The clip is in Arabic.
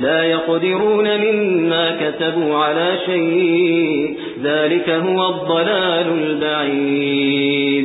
لا يقدرون مما كتبوا على شيء. ذلك هو الضلال البعيد.